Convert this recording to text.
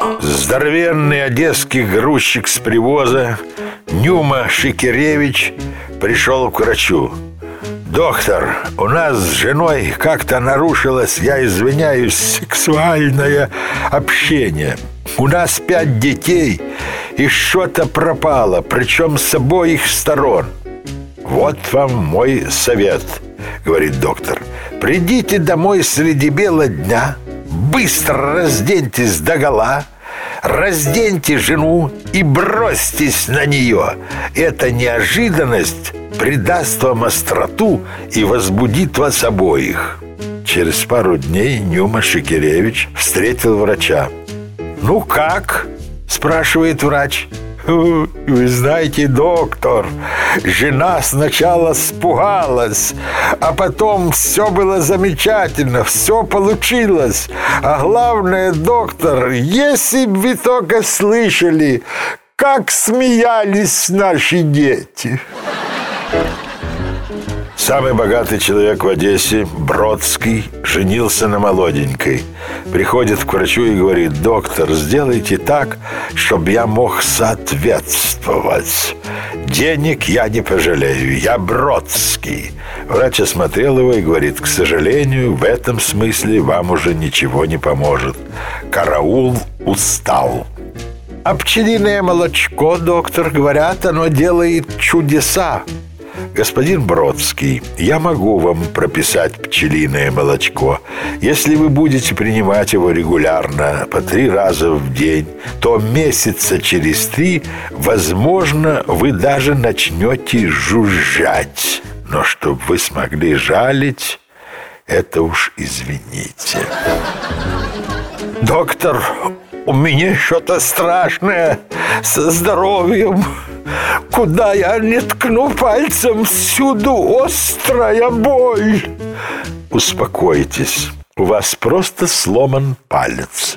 Здоровенный одесский грузчик с привоза Нюма Шикеревич пришел к врачу. Доктор, у нас с женой как-то нарушилось, я извиняюсь, сексуальное общение. У нас пять детей, и что-то пропало, причем с обоих сторон. Вот вам мой совет, говорит доктор. Придите домой среди бела дня, быстро разденьтесь догола, разденьте жену и бросьтесь на нее. Эта неожиданность придаст вам остроту и возбудит вас обоих. Через пару дней Нюма Шикеревич встретил врача. «Ну как?» – спрашивает врач. Вы знаете, доктор, жена сначала спугалась, а потом все было замечательно, все получилось. А главное, доктор, если бы вы только слышали, как смеялись наши дети. Самый богатый человек в Одессе, Бродский, женился на молоденькой. Приходит к врачу и говорит, доктор, сделайте так, чтобы я мог соответствовать. Денег я не пожалею, я Бродский. Врач осмотрел его и говорит, к сожалению, в этом смысле вам уже ничего не поможет. Караул устал. А пчелиное молочко, доктор, говорят, оно делает чудеса. Господин Бродский, я могу вам прописать пчелиное молочко. Если вы будете принимать его регулярно, по три раза в день, то месяца через три, возможно, вы даже начнете жужжать. Но чтобы вы смогли жалить, это уж извините. Доктор, у меня что-то страшное со здоровьем. Куда я не ткну пальцем, всюду острая боль. Успокойтесь, у вас просто сломан палец.